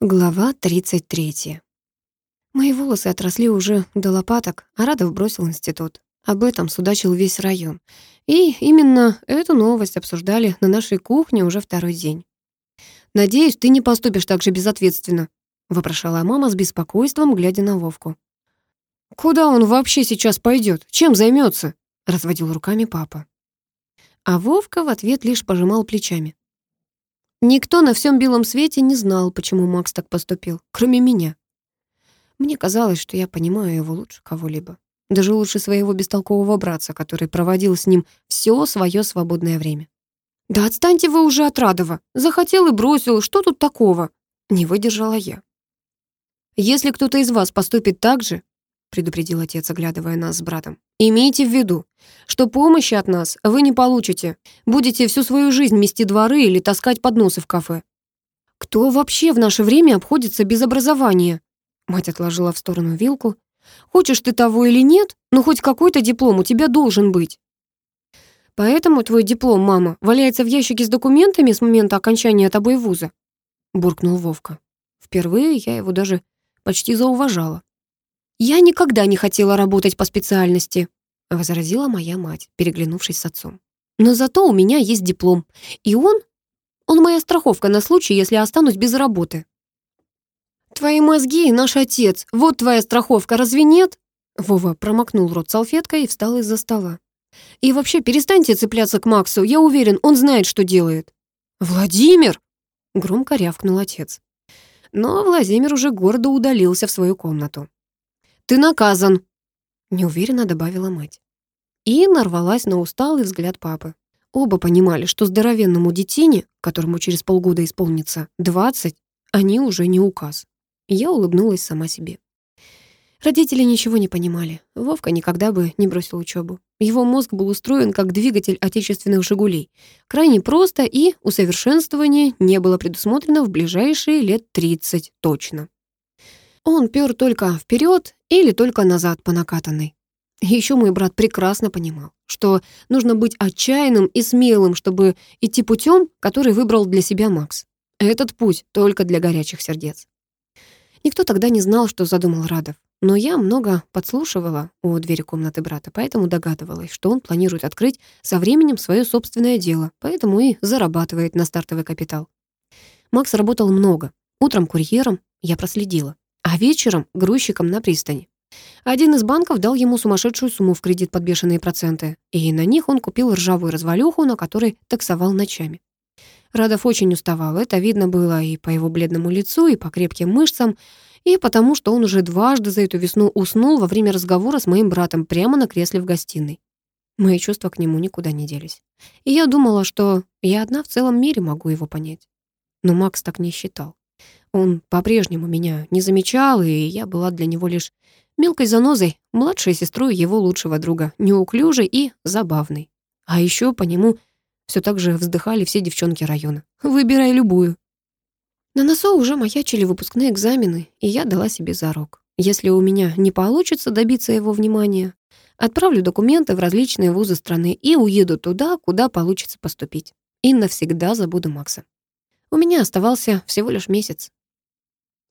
Глава 33. Мои волосы отросли уже до лопаток, а Радов бросил институт. Об этом судачил весь район. И именно эту новость обсуждали на нашей кухне уже второй день. «Надеюсь, ты не поступишь так же безответственно», — вопрошала мама с беспокойством, глядя на Вовку. «Куда он вообще сейчас пойдет? Чем займется? разводил руками папа. А Вовка в ответ лишь пожимал плечами. Никто на всем белом свете не знал, почему Макс так поступил, кроме меня. Мне казалось, что я понимаю его лучше кого-либо. Даже лучше своего бестолкового братца, который проводил с ним все свое свободное время. «Да отстаньте вы уже от Радова. Захотел и бросил. Что тут такого?» Не выдержала я. «Если кто-то из вас поступит так же, — предупредил отец, оглядывая нас с братом. «Имейте в виду, что помощи от нас вы не получите. Будете всю свою жизнь мести дворы или таскать подносы в кафе». «Кто вообще в наше время обходится без образования?» Мать отложила в сторону вилку. «Хочешь ты того или нет, но хоть какой-то диплом у тебя должен быть». «Поэтому твой диплом, мама, валяется в ящике с документами с момента окончания тобой вуза?» буркнул Вовка. Впервые я его даже почти зауважала. «Я никогда не хотела работать по специальности», — возразила моя мать, переглянувшись с отцом. «Но зато у меня есть диплом, и он... Он моя страховка на случай, если останусь без работы». «Твои мозги — наш отец, вот твоя страховка, разве нет?» Вова промокнул рот салфеткой и встал из-за стола. «И вообще, перестаньте цепляться к Максу, я уверен, он знает, что делает». «Владимир!» — громко рявкнул отец. Но Владимир уже гордо удалился в свою комнату. Ты наказан!» Неуверенно добавила мать. И нарвалась на усталый взгляд папы. Оба понимали, что здоровенному детине, которому через полгода исполнится 20, они уже не указ. Я улыбнулась сама себе. Родители ничего не понимали. Вовка никогда бы не бросил учебу. Его мозг был устроен как двигатель отечественных «Жигулей». Крайне просто, и усовершенствование не было предусмотрено в ближайшие лет 30 точно. Он пёр только вперед или только назад по накатанной. Еще мой брат прекрасно понимал, что нужно быть отчаянным и смелым, чтобы идти путем, который выбрал для себя Макс. Этот путь только для горячих сердец. Никто тогда не знал, что задумал Радов. Но я много подслушивала у двери комнаты брата, поэтому догадывалась, что он планирует открыть со временем свое собственное дело, поэтому и зарабатывает на стартовый капитал. Макс работал много. Утром курьером я проследила а вечером грузчиком на пристани. Один из банков дал ему сумасшедшую сумму в кредит под бешеные проценты, и на них он купил ржавую развалюху, на которой таксовал ночами. Радов очень уставал, это видно было и по его бледному лицу, и по крепким мышцам, и потому, что он уже дважды за эту весну уснул во время разговора с моим братом прямо на кресле в гостиной. Мои чувства к нему никуда не делись. И я думала, что я одна в целом мире могу его понять. Но Макс так не считал. Он по-прежнему меня не замечал, и я была для него лишь мелкой занозой, младшей сестрой его лучшего друга, неуклюжей и забавной. А еще по нему все так же вздыхали все девчонки района. Выбирай любую. На носу уже маячили выпускные экзамены, и я дала себе зарок. Если у меня не получится добиться его внимания, отправлю документы в различные вузы страны и уеду туда, куда получится поступить. И навсегда забуду Макса. У меня оставался всего лишь месяц.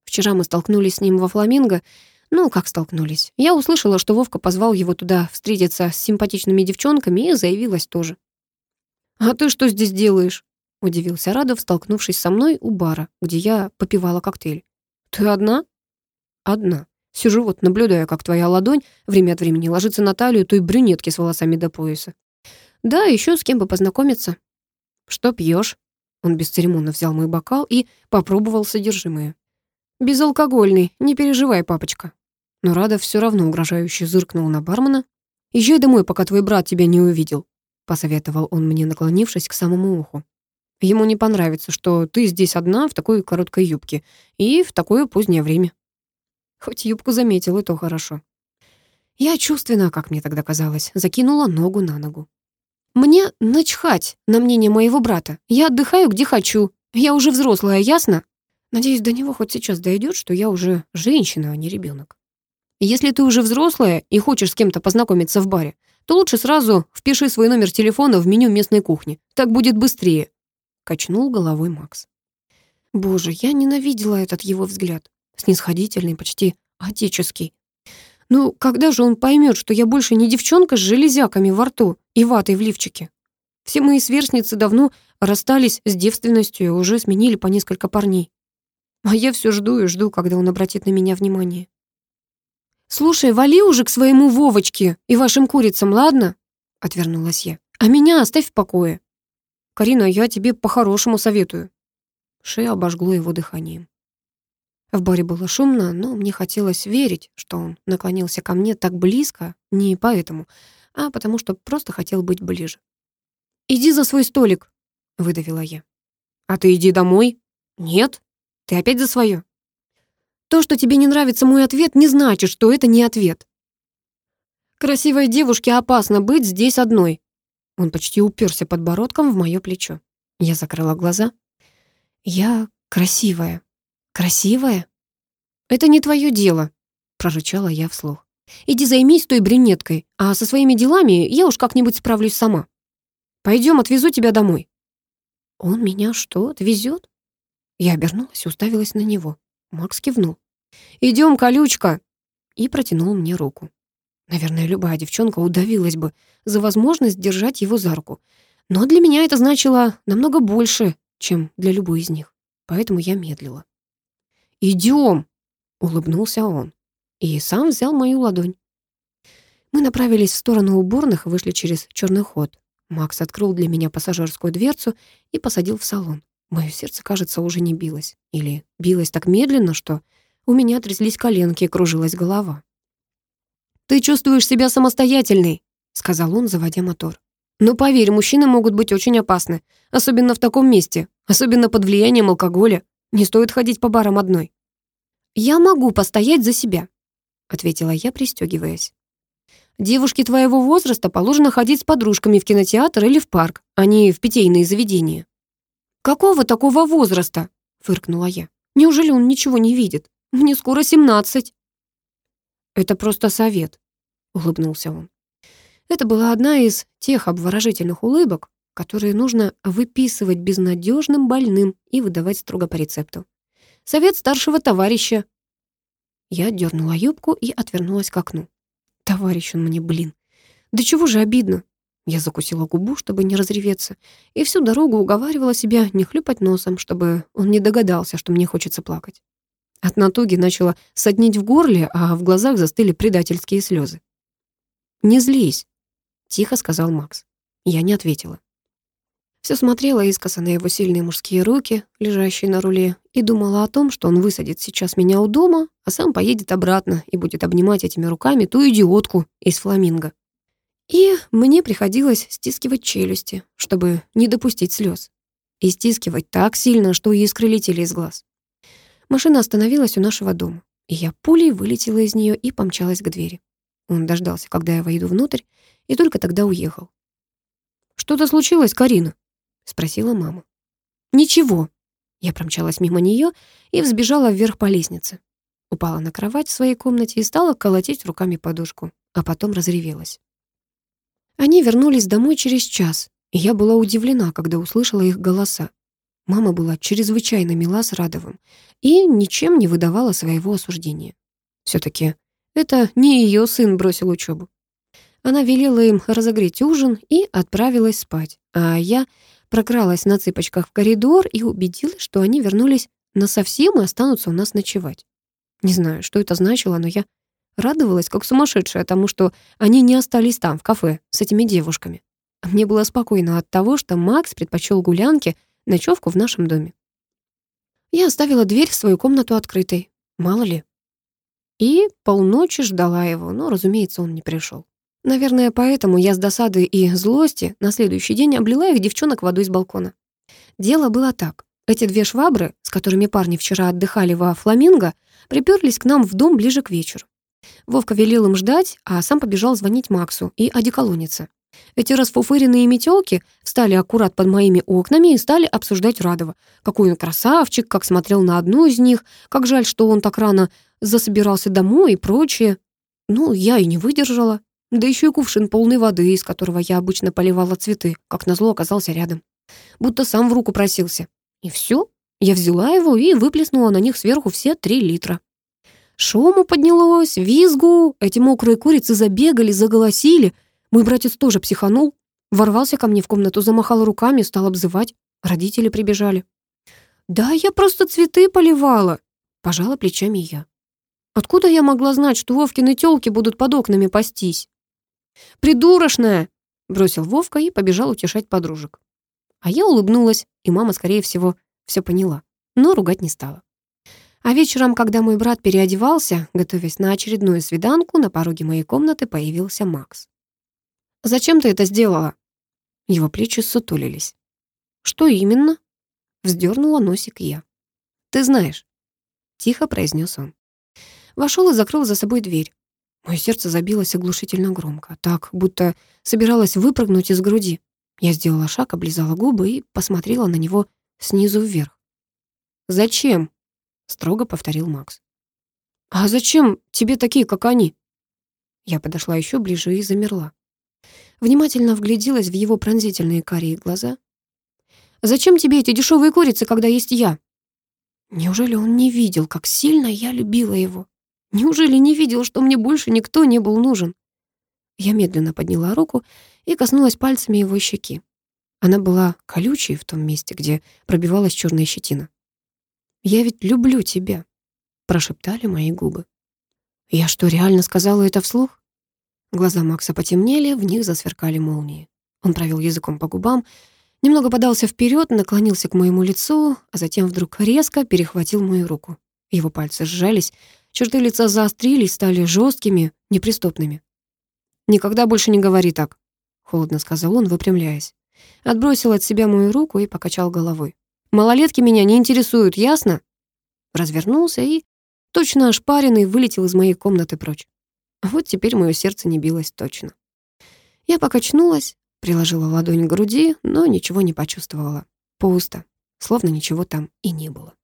Вчера мы столкнулись с ним во Фламинго. Ну, как столкнулись. Я услышала, что Вовка позвал его туда встретиться с симпатичными девчонками и заявилась тоже. «А ты что здесь делаешь?» — удивился Радов, столкнувшись со мной у бара, где я попивала коктейль. «Ты одна?» «Одна. Сижу вот, наблюдая, как твоя ладонь время от времени ложится на талию той брюнетки с волосами до пояса. Да, еще с кем бы познакомиться. Что пьешь? Он бесцеремонно взял мой бокал и попробовал содержимое. «Безалкогольный, не переживай, папочка». Но Радов все равно угрожающе зыркнул на бармена. «Езжай домой, пока твой брат тебя не увидел», — посоветовал он мне, наклонившись к самому уху. «Ему не понравится, что ты здесь одна в такой короткой юбке и в такое позднее время». Хоть юбку заметил, и то хорошо. Я чувственно, как мне тогда казалось, закинула ногу на ногу. Мне начхать на мнение моего брата. Я отдыхаю, где хочу. Я уже взрослая, ясно? Надеюсь, до него хоть сейчас дойдет, что я уже женщина, а не ребенок. Если ты уже взрослая и хочешь с кем-то познакомиться в баре, то лучше сразу впиши свой номер телефона в меню местной кухни. Так будет быстрее. Качнул головой Макс. Боже, я ненавидела этот его взгляд. Снисходительный, почти отеческий. Ну, когда же он поймет, что я больше не девчонка с железяками во рту и ватой в лифчике? Все мои сверстницы давно расстались с девственностью и уже сменили по несколько парней. А я все жду и жду, когда он обратит на меня внимание. «Слушай, вали уже к своему Вовочке и вашим курицам, ладно?» — отвернулась я. «А меня оставь в покое». «Карина, я тебе по-хорошему советую». Шея обожгло его дыханием. В баре было шумно, но мне хотелось верить, что он наклонился ко мне так близко, не поэтому, а потому что просто хотел быть ближе. «Иди за свой столик», — выдавила я. «А ты иди домой». «Нет, ты опять за свое. То, что тебе не нравится мой ответ, не значит, что это не ответ. Красивой девушке опасно быть здесь одной. Он почти уперся подбородком в мое плечо. Я закрыла глаза. Я красивая. Красивая? Это не твое дело, прорычала я вслух. Иди займись той брюнеткой, а со своими делами я уж как-нибудь справлюсь сама. Пойдем, отвезу тебя домой. Он меня что, отвезет? Я обернулась и уставилась на него. Макс кивнул. «Идем, колючка!» и протянул мне руку. Наверное, любая девчонка удавилась бы за возможность держать его за руку. Но для меня это значило намного больше, чем для любой из них. Поэтому я медлила. «Идем!» — улыбнулся он. И сам взял мою ладонь. Мы направились в сторону уборных и вышли через черный ход. Макс открыл для меня пассажирскую дверцу и посадил в салон. Мое сердце, кажется, уже не билось. Или билось так медленно, что у меня тряслись коленки и кружилась голова. «Ты чувствуешь себя самостоятельной», — сказал он, заводя мотор. «Но поверь, мужчины могут быть очень опасны, особенно в таком месте, особенно под влиянием алкоголя. Не стоит ходить по барам одной». «Я могу постоять за себя», — ответила я, пристегиваясь. «Девушке твоего возраста положено ходить с подружками в кинотеатр или в парк, а не в питейные заведения». «Какого такого возраста?» — фыркнула я. «Неужели он ничего не видит? Мне скоро семнадцать». «Это просто совет», — улыбнулся он. Это была одна из тех обворожительных улыбок, которые нужно выписывать безнадежным больным и выдавать строго по рецепту. Совет старшего товарища. Я дернула юбку и отвернулась к окну. Товарищ он мне, блин. Да чего же обидно. Я закусила губу, чтобы не разреветься, и всю дорогу уговаривала себя не хлюпать носом, чтобы он не догадался, что мне хочется плакать. От натуги начала соднить в горле, а в глазах застыли предательские слезы. «Не злись», — тихо сказал Макс. Я не ответила. Все смотрела искоса на его сильные мужские руки, лежащие на руле, и думала о том, что он высадит сейчас меня у дома, а сам поедет обратно и будет обнимать этими руками ту идиотку из фламинго. И мне приходилось стискивать челюсти, чтобы не допустить слез. И стискивать так сильно, что искры летели из глаз. Машина остановилась у нашего дома, и я пулей вылетела из нее и помчалась к двери. Он дождался, когда я войду внутрь, и только тогда уехал. «Что-то случилось, Карина?» — спросила мама. «Ничего». Я промчалась мимо нее и взбежала вверх по лестнице. Упала на кровать в своей комнате и стала колотить руками подушку, а потом разревелась. Они вернулись домой через час, и я была удивлена, когда услышала их голоса. Мама была чрезвычайно мила с Радовым и ничем не выдавала своего осуждения. все таки это не ее сын бросил учебу. Она велела им разогреть ужин и отправилась спать, а я прокралась на цыпочках в коридор и убедилась, что они вернулись насовсем и останутся у нас ночевать. Не знаю, что это значило, но я Радовалась, как сумасшедшая, тому, что они не остались там, в кафе, с этими девушками. Мне было спокойно от того, что Макс предпочел гулянке ночевку в нашем доме. Я оставила дверь в свою комнату открытой. Мало ли. И полночи ждала его, но, разумеется, он не пришел. Наверное, поэтому я с досады и злости на следующий день облила их девчонок водой с балкона. Дело было так. Эти две швабры, с которыми парни вчера отдыхали во Фламинго, приперлись к нам в дом ближе к вечеру. Вовка велел им ждать, а сам побежал звонить Максу и одеколониться. Эти расфуфыренные метелки встали аккурат под моими окнами и стали обсуждать Радова. Какой он красавчик, как смотрел на одну из них, как жаль, что он так рано засобирался домой и прочее. Ну, я и не выдержала. Да еще и кувшин полной воды, из которого я обычно поливала цветы, как назло оказался рядом. Будто сам в руку просился. И все. Я взяла его и выплеснула на них сверху все три литра. Шуму поднялось, визгу, эти мокрые курицы забегали, заголосили. Мой братец тоже психанул, ворвался ко мне в комнату, замахал руками, стал обзывать. Родители прибежали. «Да, я просто цветы поливала», — пожала плечами я. Откуда я могла знать, что Вовкины тёлки будут под окнами пастись? «Придурочная!» — бросил Вовка и побежал утешать подружек. А я улыбнулась, и мама, скорее всего, все поняла, но ругать не стала. А вечером, когда мой брат переодевался, готовясь на очередную свиданку, на пороге моей комнаты появился Макс. «Зачем ты это сделала?» Его плечи сутулились. «Что именно?» Вздернула носик я. «Ты знаешь», — тихо произнес он. Вошел и закрыл за собой дверь. Мое сердце забилось оглушительно громко, так, будто собиралась выпрыгнуть из груди. Я сделала шаг, облизала губы и посмотрела на него снизу вверх. «Зачем?» — строго повторил Макс. «А зачем тебе такие, как они?» Я подошла еще ближе и замерла. Внимательно вгляделась в его пронзительные карие глаза. «Зачем тебе эти дешевые курицы, когда есть я?» Неужели он не видел, как сильно я любила его? Неужели не видел, что мне больше никто не был нужен? Я медленно подняла руку и коснулась пальцами его щеки. Она была колючей в том месте, где пробивалась черная щетина. «Я ведь люблю тебя», — прошептали мои губы. «Я что, реально сказала это вслух?» Глаза Макса потемнели, в них засверкали молнии. Он провел языком по губам, немного подался вперед, наклонился к моему лицу, а затем вдруг резко перехватил мою руку. Его пальцы сжались, черты лица заострились, стали жесткими, неприступными. «Никогда больше не говори так», — холодно сказал он, выпрямляясь. Отбросил от себя мою руку и покачал головой. Малолетки меня не интересуют, ясно?» Развернулся и, точно ошпаренный, вылетел из моей комнаты прочь. Вот теперь мое сердце не билось точно. Я покачнулась, приложила ладонь к груди, но ничего не почувствовала. Пусто, словно ничего там и не было.